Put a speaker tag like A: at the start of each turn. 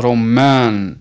A: Roman.